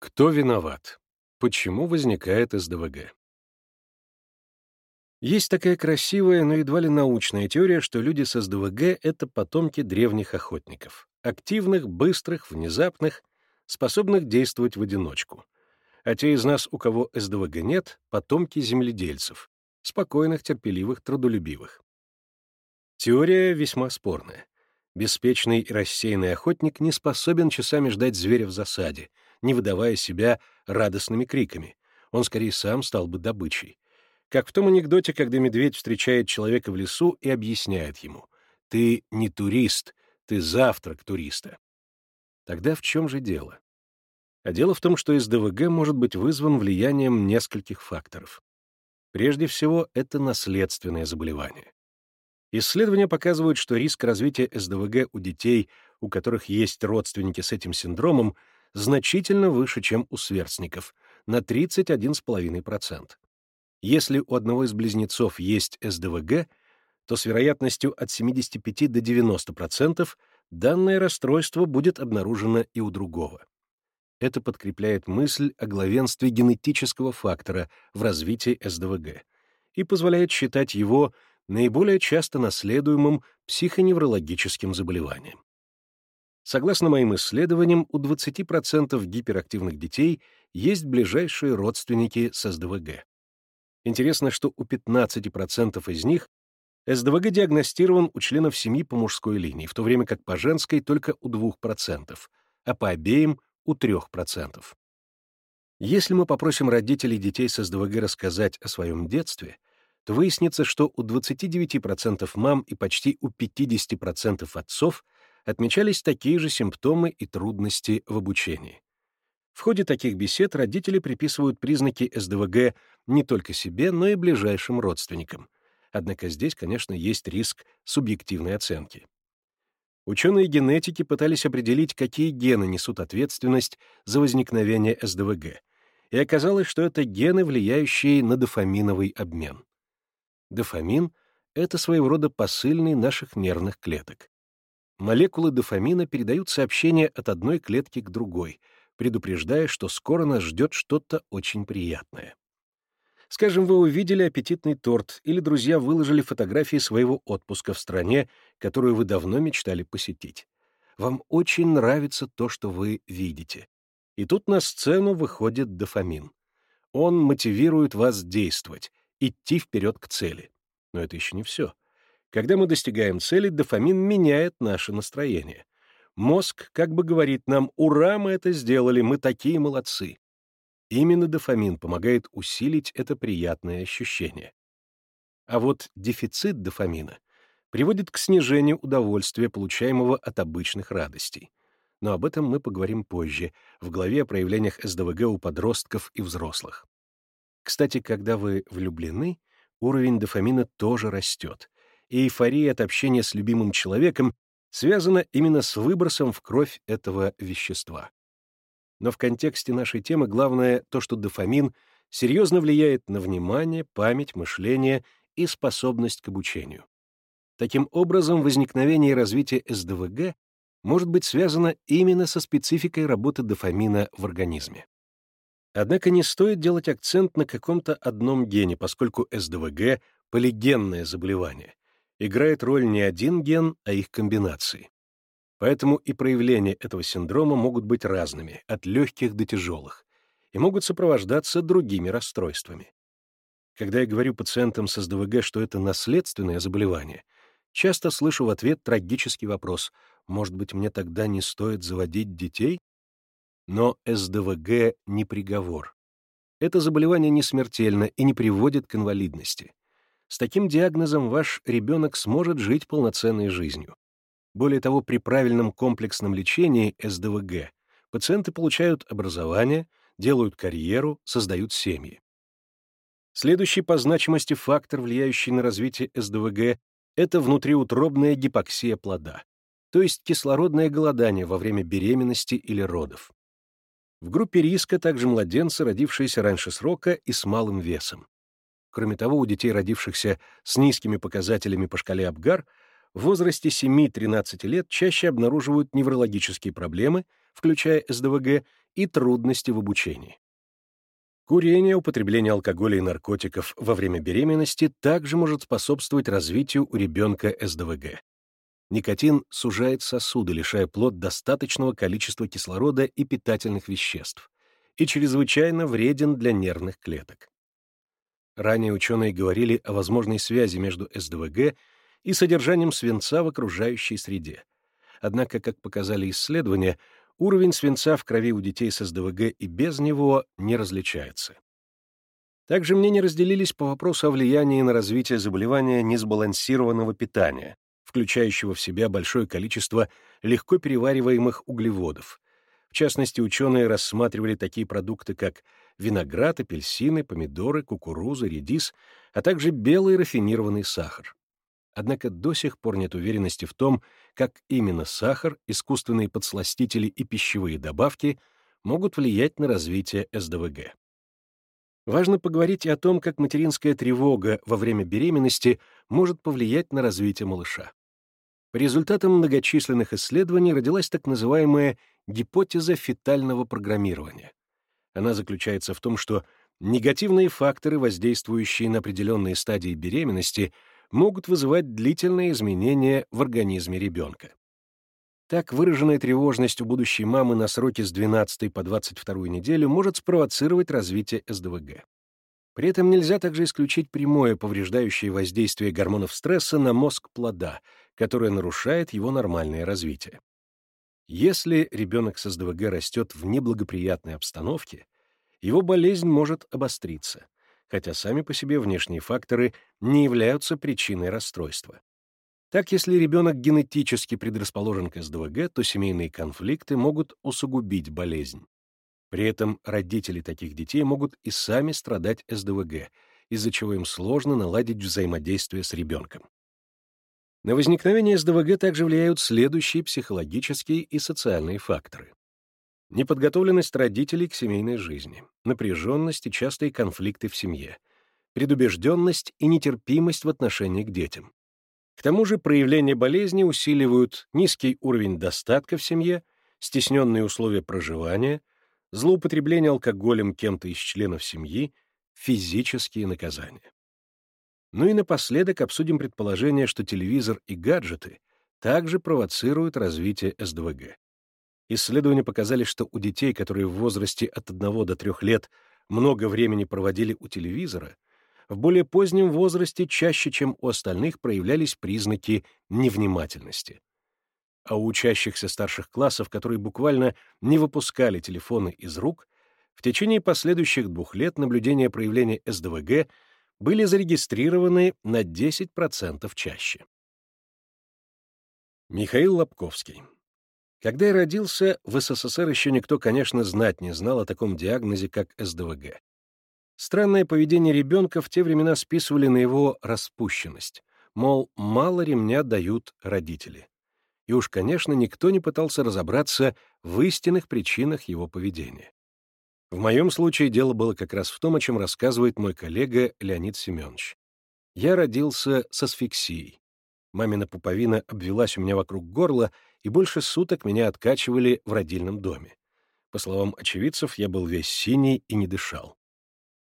Кто виноват? Почему возникает СДВГ? Есть такая красивая, но едва ли научная теория, что люди с СДВГ — это потомки древних охотников. Активных, быстрых, внезапных, способных действовать в одиночку. А те из нас, у кого СДВГ нет, — потомки земледельцев, спокойных, терпеливых, трудолюбивых. Теория весьма спорная. Беспечный и рассеянный охотник не способен часами ждать зверя в засаде, не выдавая себя радостными криками. Он скорее сам стал бы добычей. Как в том анекдоте, когда медведь встречает человека в лесу и объясняет ему, «Ты не турист, ты завтрак туриста». Тогда в чем же дело? А дело в том, что СДВГ может быть вызван влиянием нескольких факторов. Прежде всего, это наследственное заболевание. Исследования показывают, что риск развития СДВГ у детей, у которых есть родственники с этим синдромом, значительно выше, чем у сверстников, на 31,5%. Если у одного из близнецов есть СДВГ, то с вероятностью от 75 до 90% данное расстройство будет обнаружено и у другого. Это подкрепляет мысль о главенстве генетического фактора в развитии СДВГ и позволяет считать его наиболее часто наследуемым психоневрологическим заболеванием. Согласно моим исследованиям, у 20% гиперактивных детей есть ближайшие родственники с СДВГ. Интересно, что у 15% из них СДВГ диагностирован у членов семьи по мужской линии, в то время как по женской только у 2%, а по обеим — у 3%. Если мы попросим родителей детей с СДВГ рассказать о своем детстве, то выяснится, что у 29% мам и почти у 50% отцов — отмечались такие же симптомы и трудности в обучении. В ходе таких бесед родители приписывают признаки СДВГ не только себе, но и ближайшим родственникам. Однако здесь, конечно, есть риск субъективной оценки. Ученые генетики пытались определить, какие гены несут ответственность за возникновение СДВГ, и оказалось, что это гены, влияющие на дофаминовый обмен. Дофамин — это своего рода посыльный наших нервных клеток молекулы дофамина передают сообщение от одной клетки к другой, предупреждая, что скоро нас ждет что-то очень приятное. Скажем, вы увидели аппетитный торт, или друзья выложили фотографии своего отпуска в стране, которую вы давно мечтали посетить. Вам очень нравится то, что вы видите. И тут на сцену выходит дофамин. Он мотивирует вас действовать, идти вперед к цели. Но это еще не все. Когда мы достигаем цели, дофамин меняет наше настроение. Мозг как бы говорит нам «Ура, мы это сделали, мы такие молодцы». Именно дофамин помогает усилить это приятное ощущение. А вот дефицит дофамина приводит к снижению удовольствия, получаемого от обычных радостей. Но об этом мы поговорим позже, в главе о проявлениях СДВГ у подростков и взрослых. Кстати, когда вы влюблены, уровень дофамина тоже растет, и эйфория от общения с любимым человеком связана именно с выбросом в кровь этого вещества. Но в контексте нашей темы главное то, что дофамин серьезно влияет на внимание, память, мышление и способность к обучению. Таким образом, возникновение и развитие СДВГ может быть связано именно со спецификой работы дофамина в организме. Однако не стоит делать акцент на каком-то одном гене, поскольку СДВГ — полигенное заболевание, играет роль не один ген, а их комбинации. Поэтому и проявления этого синдрома могут быть разными, от легких до тяжелых, и могут сопровождаться другими расстройствами. Когда я говорю пациентам с СДВГ, что это наследственное заболевание, часто слышу в ответ трагический вопрос «Может быть, мне тогда не стоит заводить детей?» Но СДВГ не приговор. Это заболевание не смертельно и не приводит к инвалидности. С таким диагнозом ваш ребенок сможет жить полноценной жизнью. Более того, при правильном комплексном лечении СДВГ пациенты получают образование, делают карьеру, создают семьи. Следующий по значимости фактор, влияющий на развитие СДВГ, это внутриутробная гипоксия плода, то есть кислородное голодание во время беременности или родов. В группе риска также младенцы, родившиеся раньше срока и с малым весом. Кроме того, у детей, родившихся с низкими показателями по шкале Абгар, в возрасте 7-13 лет чаще обнаруживают неврологические проблемы, включая СДВГ, и трудности в обучении. Курение, употребление алкоголя и наркотиков во время беременности также может способствовать развитию у ребенка СДВГ. Никотин сужает сосуды, лишая плод достаточного количества кислорода и питательных веществ, и чрезвычайно вреден для нервных клеток. Ранее ученые говорили о возможной связи между СДВГ и содержанием свинца в окружающей среде. Однако, как показали исследования, уровень свинца в крови у детей с СДВГ и без него не различается. Также мнения разделились по вопросу о влиянии на развитие заболевания несбалансированного питания, включающего в себя большое количество легко перевариваемых углеводов. В частности, ученые рассматривали такие продукты, как виноград, апельсины, помидоры, кукуруза, редис, а также белый рафинированный сахар. Однако до сих пор нет уверенности в том, как именно сахар, искусственные подсластители и пищевые добавки могут влиять на развитие СДВГ. Важно поговорить и о том, как материнская тревога во время беременности может повлиять на развитие малыша. По результатам многочисленных исследований родилась так называемая гипотеза фетального программирования. Она заключается в том, что негативные факторы, воздействующие на определенные стадии беременности, могут вызывать длительные изменения в организме ребенка. Так, выраженная тревожность у будущей мамы на сроке с 12 по 22 неделю может спровоцировать развитие СДВГ. При этом нельзя также исключить прямое повреждающее воздействие гормонов стресса на мозг плода, которое нарушает его нормальное развитие. Если ребенок с СДВГ растет в неблагоприятной обстановке, его болезнь может обостриться, хотя сами по себе внешние факторы не являются причиной расстройства. Так, если ребенок генетически предрасположен к СДВГ, то семейные конфликты могут усугубить болезнь. При этом родители таких детей могут и сами страдать СДВГ, из-за чего им сложно наладить взаимодействие с ребенком. На возникновение СДВГ также влияют следующие психологические и социальные факторы. Неподготовленность родителей к семейной жизни, напряженность и частые конфликты в семье, предубежденность и нетерпимость в отношении к детям. К тому же проявления болезни усиливают низкий уровень достатка в семье, стесненные условия проживания, злоупотребление алкоголем кем-то из членов семьи, физические наказания. Ну и напоследок обсудим предположение, что телевизор и гаджеты также провоцируют развитие СДВГ. Исследования показали, что у детей, которые в возрасте от 1 до 3 лет много времени проводили у телевизора, в более позднем возрасте чаще, чем у остальных, проявлялись признаки невнимательности. А у учащихся старших классов, которые буквально не выпускали телефоны из рук, в течение последующих двух лет наблюдения проявления СДВГ были зарегистрированы на 10% чаще. Михаил Лобковский. Когда я родился, в СССР еще никто, конечно, знать не знал о таком диагнозе, как СДВГ. Странное поведение ребенка в те времена списывали на его распущенность, мол, мало ремня дают родители. И уж, конечно, никто не пытался разобраться в истинных причинах его поведения. В моем случае дело было как раз в том, о чем рассказывает мой коллега Леонид Семенович. Я родился с асфиксией. Мамина пуповина обвелась у меня вокруг горла, и больше суток меня откачивали в родильном доме. По словам очевидцев, я был весь синий и не дышал.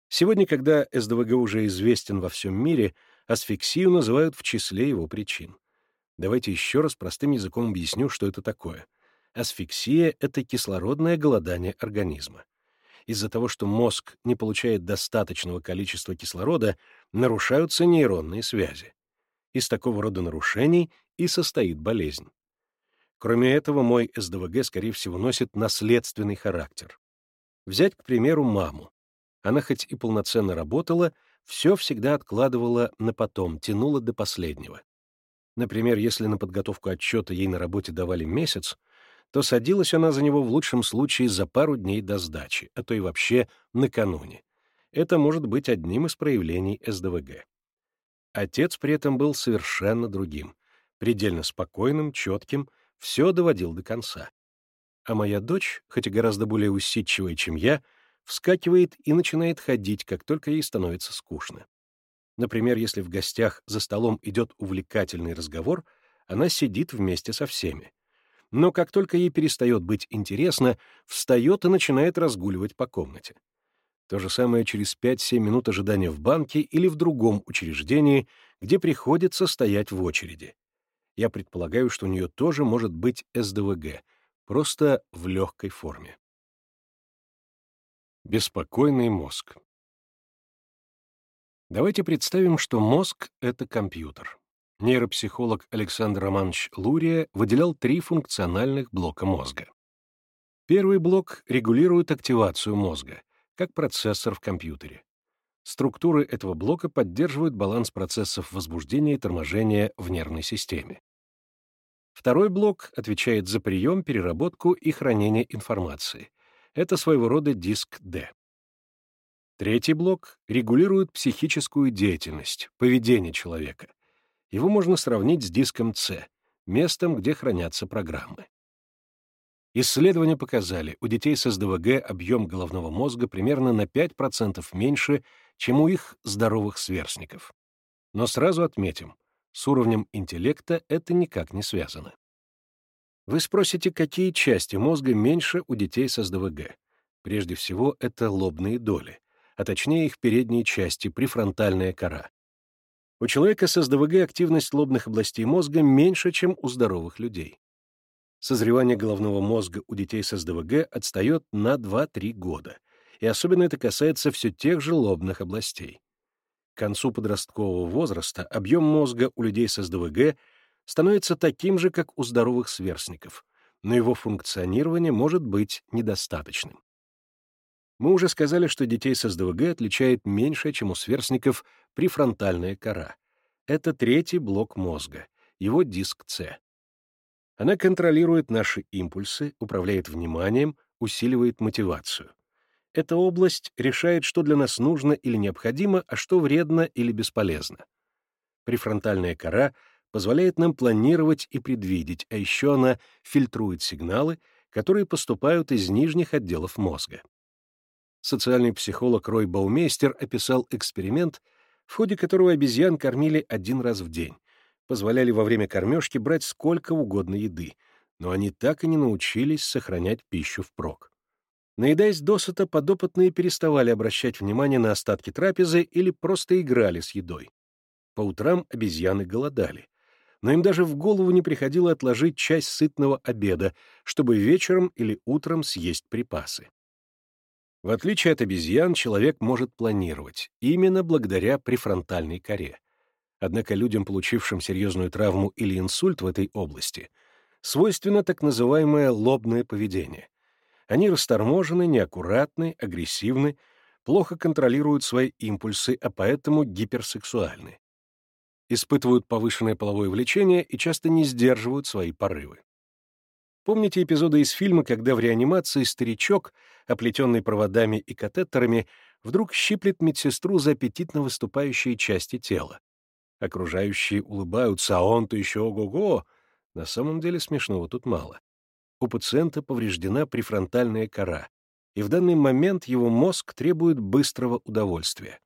Сегодня, когда СДВГ уже известен во всем мире, асфиксию называют в числе его причин. Давайте еще раз простым языком объясню, что это такое. Асфиксия — это кислородное голодание организма из-за того, что мозг не получает достаточного количества кислорода, нарушаются нейронные связи. Из такого рода нарушений и состоит болезнь. Кроме этого, мой СДВГ, скорее всего, носит наследственный характер. Взять, к примеру, маму. Она хоть и полноценно работала, все всегда откладывала на потом, тянула до последнего. Например, если на подготовку отчета ей на работе давали месяц, то садилась она за него в лучшем случае за пару дней до сдачи, а то и вообще накануне. Это может быть одним из проявлений СДВГ. Отец при этом был совершенно другим, предельно спокойным, четким, все доводил до конца. А моя дочь, хоть и гораздо более усидчивая, чем я, вскакивает и начинает ходить, как только ей становится скучно. Например, если в гостях за столом идет увлекательный разговор, она сидит вместе со всеми Но как только ей перестает быть интересно, встает и начинает разгуливать по комнате. То же самое через 5-7 минут ожидания в банке или в другом учреждении, где приходится стоять в очереди. Я предполагаю, что у нее тоже может быть СДВГ, просто в легкой форме. Беспокойный мозг. Давайте представим, что мозг — это компьютер. Нейропсихолог Александр Романович Лурия выделял три функциональных блока мозга. Первый блок регулирует активацию мозга, как процессор в компьютере. Структуры этого блока поддерживают баланс процессов возбуждения и торможения в нервной системе. Второй блок отвечает за прием, переработку и хранение информации. Это своего рода диск D. Третий блок регулирует психическую деятельность, поведение человека. Его можно сравнить с диском C, местом, где хранятся программы. Исследования показали, у детей с СДВГ объем головного мозга примерно на 5% меньше, чем у их здоровых сверстников. Но сразу отметим, с уровнем интеллекта это никак не связано. Вы спросите, какие части мозга меньше у детей с СДВГ? Прежде всего, это лобные доли а точнее их передние части, префронтальная кора. У человека с СДВГ активность лобных областей мозга меньше, чем у здоровых людей. Созревание головного мозга у детей с СДВГ отстает на 2-3 года, и особенно это касается все тех же лобных областей. К концу подросткового возраста объем мозга у людей с СДВГ становится таким же, как у здоровых сверстников, но его функционирование может быть недостаточным. Мы уже сказали, что детей с СДВГ отличает меньше, чем у сверстников, префронтальная кора. Это третий блок мозга, его диск С. Она контролирует наши импульсы, управляет вниманием, усиливает мотивацию. Эта область решает, что для нас нужно или необходимо, а что вредно или бесполезно. Префронтальная кора позволяет нам планировать и предвидеть, а еще она фильтрует сигналы, которые поступают из нижних отделов мозга социальный психолог Рой Баумейстер описал эксперимент, в ходе которого обезьян кормили один раз в день, позволяли во время кормежки брать сколько угодно еды, но они так и не научились сохранять пищу впрок. Наедаясь досыта, подопытные переставали обращать внимание на остатки трапезы или просто играли с едой. По утрам обезьяны голодали, но им даже в голову не приходило отложить часть сытного обеда, чтобы вечером или утром съесть припасы. В отличие от обезьян, человек может планировать, именно благодаря префронтальной коре. Однако людям, получившим серьезную травму или инсульт в этой области, свойственно так называемое лобное поведение. Они расторможены, неаккуратны, агрессивны, плохо контролируют свои импульсы, а поэтому гиперсексуальны. Испытывают повышенное половое влечение и часто не сдерживают свои порывы. Помните эпизоды из фильма, когда в реанимации старичок, оплетенный проводами и катетерами, вдруг щиплет медсестру за аппетитно выступающие части тела? Окружающие улыбаются, а он-то еще ого-го. На самом деле смешного тут мало. У пациента повреждена префронтальная кора, и в данный момент его мозг требует быстрого удовольствия.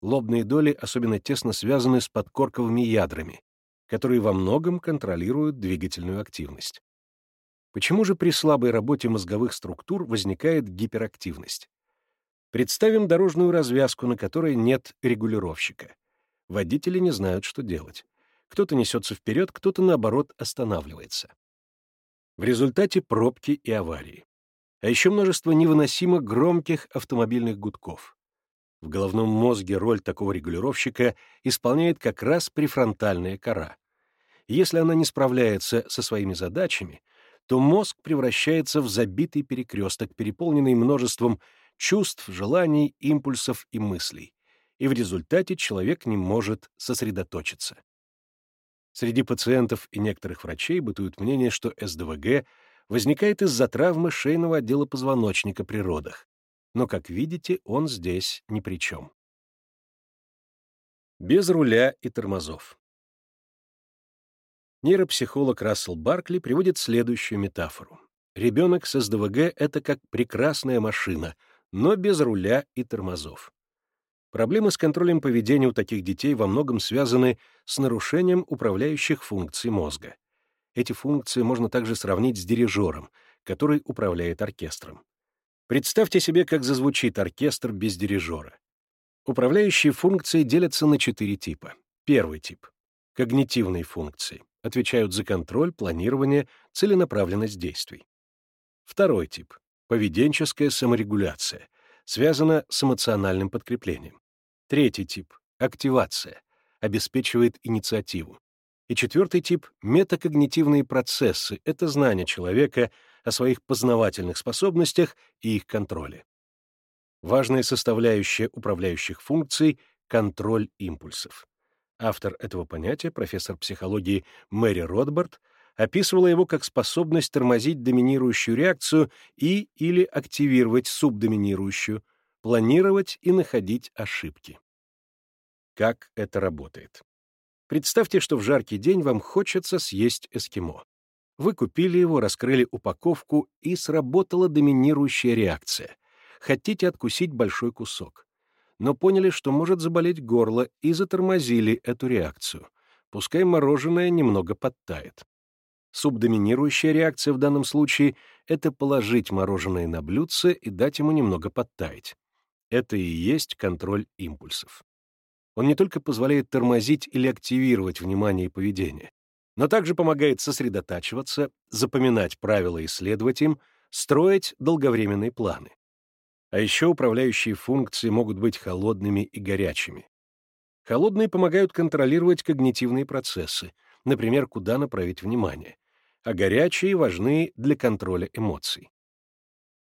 Лобные доли особенно тесно связаны с подкорковыми ядрами, которые во многом контролируют двигательную активность. Почему же при слабой работе мозговых структур возникает гиперактивность? Представим дорожную развязку, на которой нет регулировщика. Водители не знают, что делать. Кто-то несется вперед, кто-то, наоборот, останавливается. В результате пробки и аварии. А еще множество невыносимо громких автомобильных гудков. В головном мозге роль такого регулировщика исполняет как раз префронтальная кора. Если она не справляется со своими задачами, то мозг превращается в забитый перекресток, переполненный множеством чувств, желаний, импульсов и мыслей, и в результате человек не может сосредоточиться. Среди пациентов и некоторых врачей бытует мнение, что СДВГ возникает из-за травмы шейного отдела позвоночника при родах, но, как видите, он здесь ни при чем. Без руля и тормозов. Нейропсихолог Рассел Баркли приводит следующую метафору. Ребенок с СДВГ — это как прекрасная машина, но без руля и тормозов. Проблемы с контролем поведения у таких детей во многом связаны с нарушением управляющих функций мозга. Эти функции можно также сравнить с дирижером, который управляет оркестром. Представьте себе, как зазвучит оркестр без дирижера. Управляющие функции делятся на четыре типа. Первый тип — когнитивные функции, отвечают за контроль, планирование, целенаправленность действий. Второй тип — поведенческая саморегуляция, связана с эмоциональным подкреплением. Третий тип — активация, обеспечивает инициативу. И четвертый тип — метакогнитивные процессы — это знание человека о своих познавательных способностях и их контроле. Важная составляющая управляющих функций — контроль импульсов. Автор этого понятия, профессор психологии Мэри Ротбард, описывала его как способность тормозить доминирующую реакцию и или активировать субдоминирующую, планировать и находить ошибки. Как это работает? Представьте, что в жаркий день вам хочется съесть эскимо. Вы купили его, раскрыли упаковку, и сработала доминирующая реакция. Хотите откусить большой кусок. Но поняли, что может заболеть горло, и затормозили эту реакцию. Пускай мороженое немного подтает. Субдоминирующая реакция в данном случае — это положить мороженое на блюдце и дать ему немного подтаять. Это и есть контроль импульсов. Он не только позволяет тормозить или активировать внимание и поведение, но также помогает сосредотачиваться, запоминать правила и следовать им, строить долговременные планы. А еще управляющие функции могут быть холодными и горячими. Холодные помогают контролировать когнитивные процессы, например, куда направить внимание, а горячие важны для контроля эмоций.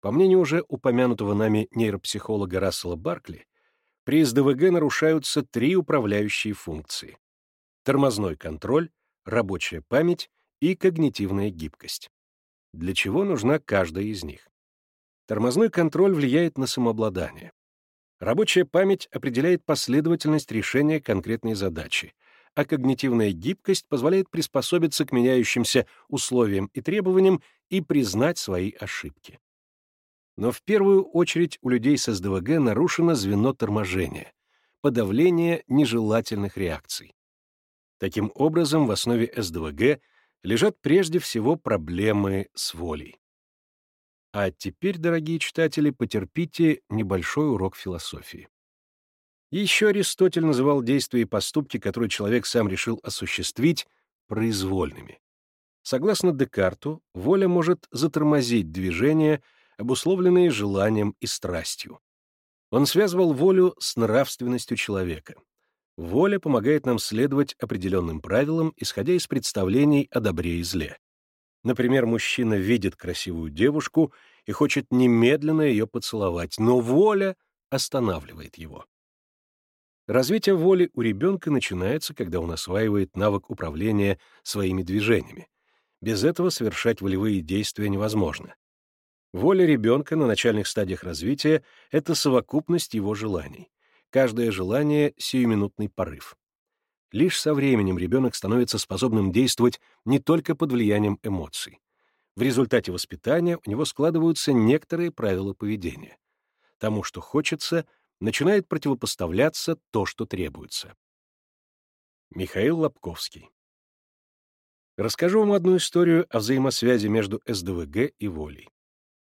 По мнению уже упомянутого нами нейропсихолога Рассела Баркли, при СДВГ нарушаются три управляющие функции — тормозной контроль, рабочая память и когнитивная гибкость. Для чего нужна каждая из них? Тормозной контроль влияет на самообладание. Рабочая память определяет последовательность решения конкретной задачи, а когнитивная гибкость позволяет приспособиться к меняющимся условиям и требованиям и признать свои ошибки. Но в первую очередь у людей с СДВГ нарушено звено торможения, подавление нежелательных реакций. Таким образом, в основе СДВГ лежат прежде всего проблемы с волей. А теперь, дорогие читатели, потерпите небольшой урок философии. Еще Аристотель называл действия и поступки, которые человек сам решил осуществить, произвольными. Согласно Декарту, воля может затормозить движение — обусловленные желанием и страстью. Он связывал волю с нравственностью человека. Воля помогает нам следовать определенным правилам, исходя из представлений о добре и зле. Например, мужчина видит красивую девушку и хочет немедленно ее поцеловать, но воля останавливает его. Развитие воли у ребенка начинается, когда он осваивает навык управления своими движениями. Без этого совершать волевые действия невозможно. Воля ребенка на начальных стадиях развития — это совокупность его желаний. Каждое желание — сиюминутный порыв. Лишь со временем ребенок становится способным действовать не только под влиянием эмоций. В результате воспитания у него складываются некоторые правила поведения. Тому, что хочется, начинает противопоставляться то, что требуется. Михаил Лобковский Расскажу вам одну историю о взаимосвязи между СДВГ и волей.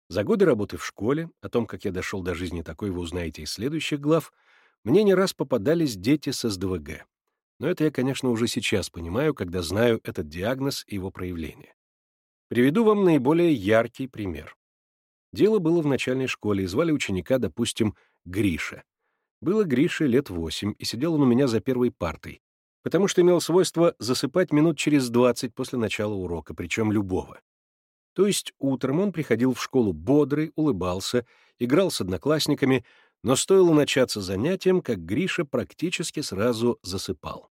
За годы работы в школе, о том, как я дошел до жизни такой, вы узнаете из следующих глав, мне не раз попадались дети с СДВГ. Но это я, конечно, уже сейчас понимаю, когда знаю этот диагноз и его проявление. Приведу вам наиболее яркий пример. Дело было в начальной школе, и звали ученика, допустим, Гриша. Было Грише лет восемь, и сидел он у меня за первой партой, потому что имел свойство засыпать минут через двадцать после начала урока, причем любого. То есть утром он приходил в школу бодрый, улыбался, играл с одноклассниками, но стоило начаться занятием, как Гриша практически сразу засыпал.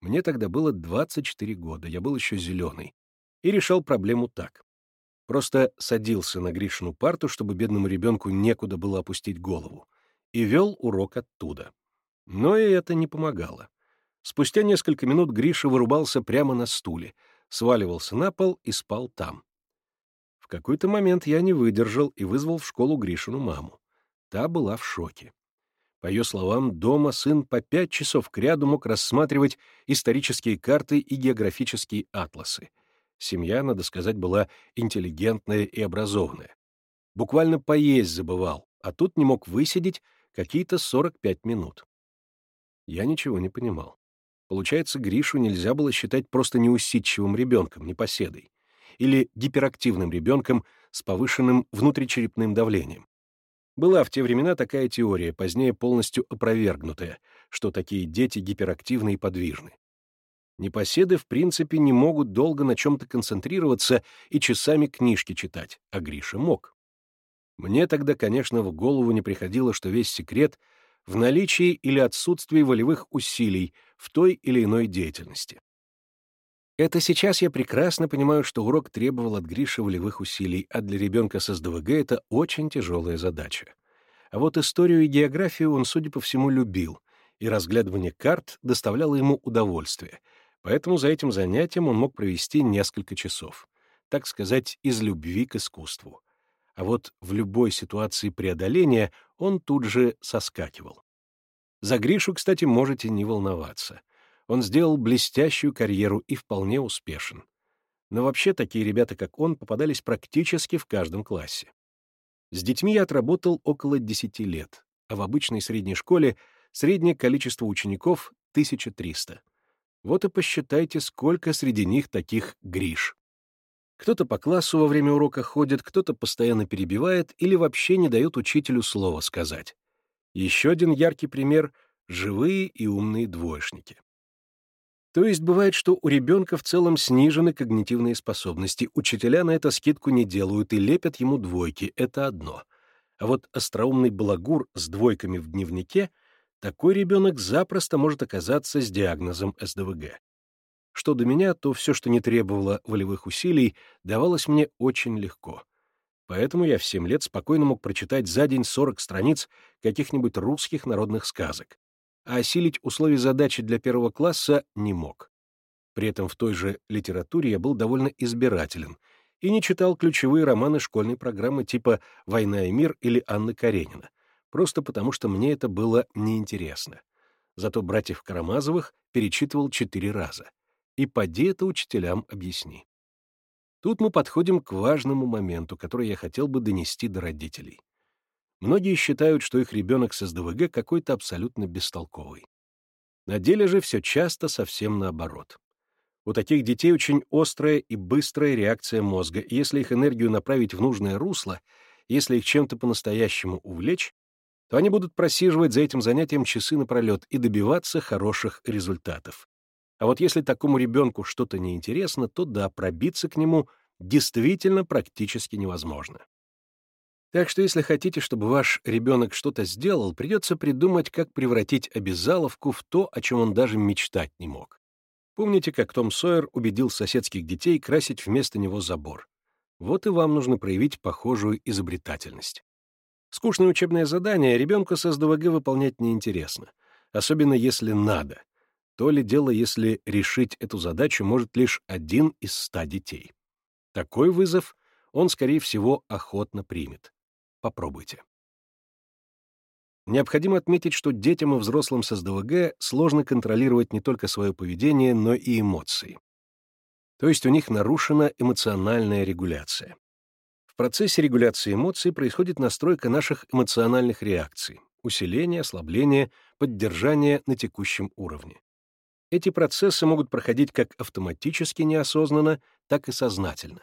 Мне тогда было 24 года, я был еще зеленый, и решал проблему так. Просто садился на Гришину парту, чтобы бедному ребенку некуда было опустить голову, и вел урок оттуда. Но и это не помогало. Спустя несколько минут Гриша вырубался прямо на стуле, сваливался на пол и спал там какой-то момент я не выдержал и вызвал в школу Гришину маму. Та была в шоке. По ее словам, дома сын по пять часов кряду мог рассматривать исторические карты и географические атласы. Семья, надо сказать, была интеллигентная и образованная. Буквально поесть забывал, а тут не мог высидеть какие-то 45 минут. Я ничего не понимал. Получается, Гришу нельзя было считать просто неусидчивым ребенком, непоседой, или гиперактивным ребенком с повышенным внутричерепным давлением. Была в те времена такая теория, позднее полностью опровергнутая, что такие дети гиперактивны и подвижны. Непоседы, в принципе, не могут долго на чем-то концентрироваться и часами книжки читать, а Гриша мог. Мне тогда, конечно, в голову не приходило, что весь секрет в наличии или отсутствии волевых усилий в той или иной деятельности. Это сейчас я прекрасно понимаю, что урок требовал от Гриши волевых усилий, а для ребенка с СДВГ это очень тяжелая задача. А вот историю и географию он, судя по всему, любил, и разглядывание карт доставляло ему удовольствие, поэтому за этим занятием он мог провести несколько часов, так сказать, из любви к искусству а вот в любой ситуации преодоления он тут же соскакивал. За Гришу, кстати, можете не волноваться. Он сделал блестящую карьеру и вполне успешен. Но вообще такие ребята, как он, попадались практически в каждом классе. С детьми я отработал около 10 лет, а в обычной средней школе среднее количество учеников — 1300. Вот и посчитайте, сколько среди них таких Гриш. Кто-то по классу во время урока ходит, кто-то постоянно перебивает или вообще не дает учителю слова сказать. Еще один яркий пример — живые и умные двоечники. То есть бывает, что у ребенка в целом снижены когнитивные способности, учителя на это скидку не делают и лепят ему двойки, это одно. А вот остроумный балагур с двойками в дневнике — такой ребенок запросто может оказаться с диагнозом СДВГ. Что до меня, то все, что не требовало волевых усилий, давалось мне очень легко. Поэтому я в семь лет спокойно мог прочитать за день 40 страниц каких-нибудь русских народных сказок, а осилить условия задачи для первого класса не мог. При этом в той же литературе я был довольно избирателен и не читал ключевые романы школьной программы типа «Война и мир» или Анны Каренина, просто потому что мне это было неинтересно. Зато «Братьев Карамазовых» перечитывал четыре раза и поди это учителям объясни. Тут мы подходим к важному моменту, который я хотел бы донести до родителей. Многие считают, что их ребенок с СДВГ какой-то абсолютно бестолковый. На деле же все часто совсем наоборот. У таких детей очень острая и быстрая реакция мозга, и если их энергию направить в нужное русло, если их чем-то по-настоящему увлечь, то они будут просиживать за этим занятием часы напролет и добиваться хороших результатов. А вот если такому ребенку что-то неинтересно, то да, пробиться к нему действительно практически невозможно. Так что если хотите, чтобы ваш ребенок что-то сделал, придется придумать, как превратить обязаловку в то, о чем он даже мечтать не мог. Помните, как Том Сойер убедил соседских детей красить вместо него забор? Вот и вам нужно проявить похожую изобретательность. Скучное учебное задание ребенку с СДВГ выполнять неинтересно, особенно если надо, то ли дело, если решить эту задачу может лишь один из ста детей. Такой вызов он, скорее всего, охотно примет. Попробуйте. Необходимо отметить, что детям и взрослым с СДВГ сложно контролировать не только свое поведение, но и эмоции. То есть у них нарушена эмоциональная регуляция. В процессе регуляции эмоций происходит настройка наших эмоциональных реакций, усиление, ослабление, поддержание на текущем уровне. Эти процессы могут проходить как автоматически неосознанно, так и сознательно.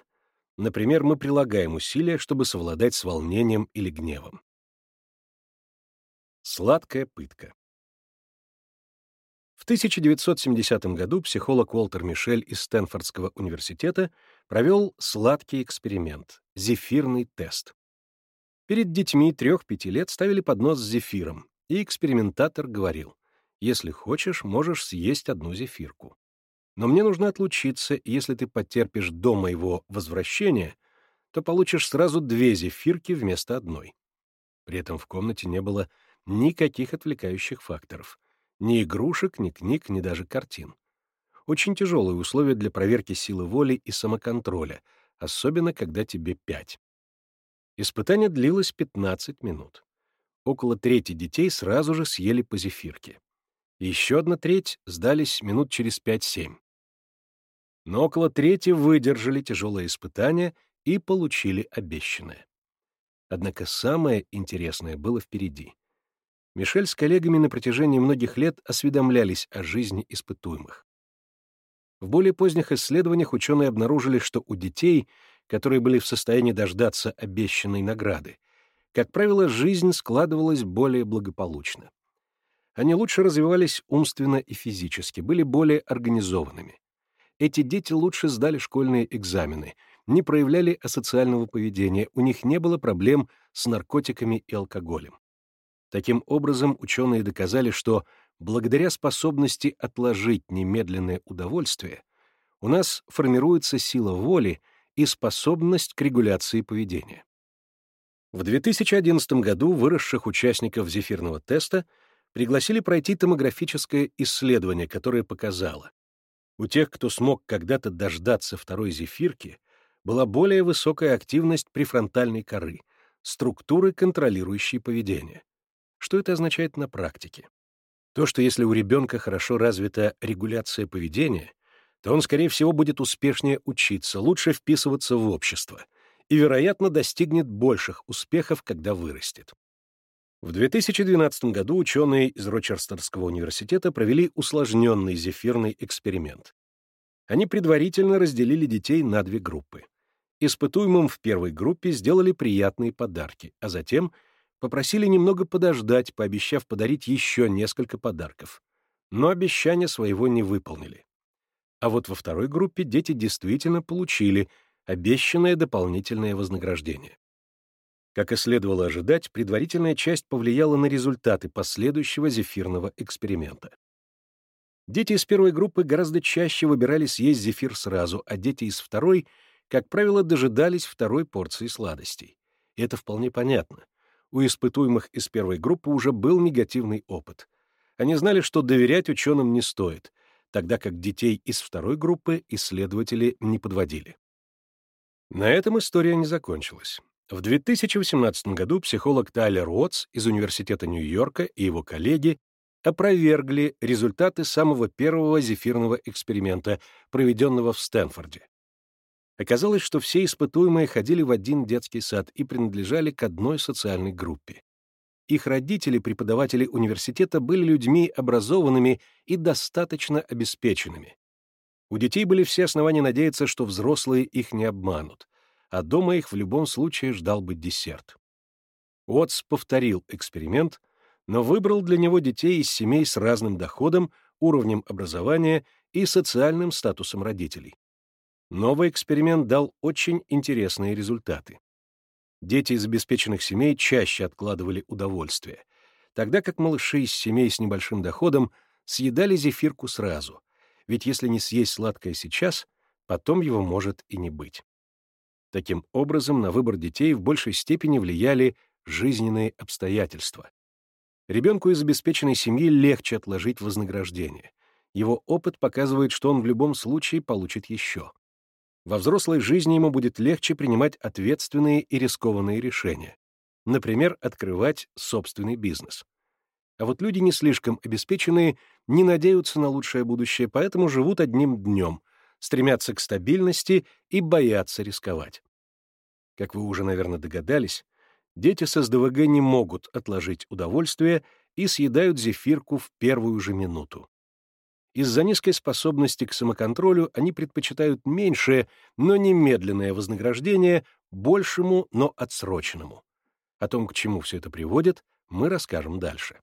Например, мы прилагаем усилия, чтобы совладать с волнением или гневом. Сладкая пытка. В 1970 году психолог Уолтер Мишель из Стэнфордского университета провел сладкий эксперимент — зефирный тест. Перед детьми 3-5 лет ставили поднос с зефиром, и экспериментатор говорил — если хочешь, можешь съесть одну зефирку. Но мне нужно отлучиться, и если ты потерпишь до моего возвращения, то получишь сразу две зефирки вместо одной. При этом в комнате не было никаких отвлекающих факторов. Ни игрушек, ни книг, ни даже картин. Очень тяжелые условия для проверки силы воли и самоконтроля, особенно когда тебе пять. Испытание длилось 15 минут. Около трети детей сразу же съели по зефирке. Еще одна треть сдались минут через 5-7. Но около трети выдержали тяжелое испытание и получили обещанное. Однако самое интересное было впереди. Мишель с коллегами на протяжении многих лет осведомлялись о жизни испытуемых. В более поздних исследованиях ученые обнаружили, что у детей, которые были в состоянии дождаться обещанной награды, как правило, жизнь складывалась более благополучно. Они лучше развивались умственно и физически, были более организованными. Эти дети лучше сдали школьные экзамены, не проявляли асоциального поведения, у них не было проблем с наркотиками и алкоголем. Таким образом, ученые доказали, что благодаря способности отложить немедленное удовольствие у нас формируется сила воли и способность к регуляции поведения. В 2011 году выросших участников зефирного теста пригласили пройти томографическое исследование, которое показало, у тех, кто смог когда-то дождаться второй зефирки, была более высокая активность префронтальной коры, структуры, контролирующей поведение. Что это означает на практике? То, что если у ребенка хорошо развита регуляция поведения, то он, скорее всего, будет успешнее учиться, лучше вписываться в общество и, вероятно, достигнет больших успехов, когда вырастет. В 2012 году ученые из Рочестерского университета провели усложненный зефирный эксперимент. Они предварительно разделили детей на две группы. Испытуемым в первой группе сделали приятные подарки, а затем попросили немного подождать, пообещав подарить еще несколько подарков. Но обещания своего не выполнили. А вот во второй группе дети действительно получили обещанное дополнительное вознаграждение. Как и следовало ожидать, предварительная часть повлияла на результаты последующего зефирного эксперимента. Дети из первой группы гораздо чаще выбирали съесть зефир сразу, а дети из второй, как правило, дожидались второй порции сладостей. И это вполне понятно. У испытуемых из первой группы уже был негативный опыт. Они знали, что доверять ученым не стоит, тогда как детей из второй группы исследователи не подводили. На этом история не закончилась. В 2018 году психолог Тайлер Уотс из Университета Нью-Йорка и его коллеги опровергли результаты самого первого зефирного эксперимента, проведенного в Стэнфорде. Оказалось, что все испытуемые ходили в один детский сад и принадлежали к одной социальной группе. Их родители, преподаватели университета, были людьми образованными и достаточно обеспеченными. У детей были все основания надеяться, что взрослые их не обманут, а дома их в любом случае ждал бы десерт. Уотс повторил эксперимент, но выбрал для него детей из семей с разным доходом, уровнем образования и социальным статусом родителей. Новый эксперимент дал очень интересные результаты. Дети из обеспеченных семей чаще откладывали удовольствие, тогда как малыши из семей с небольшим доходом съедали зефирку сразу, ведь если не съесть сладкое сейчас, потом его может и не быть. Таким образом, на выбор детей в большей степени влияли жизненные обстоятельства. Ребенку из обеспеченной семьи легче отложить вознаграждение. Его опыт показывает, что он в любом случае получит еще. Во взрослой жизни ему будет легче принимать ответственные и рискованные решения. Например, открывать собственный бизнес. А вот люди не слишком обеспеченные не надеются на лучшее будущее, поэтому живут одним днем, стремятся к стабильности и боятся рисковать. Как вы уже, наверное, догадались, дети с СДВГ не могут отложить удовольствие и съедают зефирку в первую же минуту. Из-за низкой способности к самоконтролю они предпочитают меньшее, но немедленное вознаграждение большему, но отсроченному. О том, к чему все это приводит, мы расскажем дальше.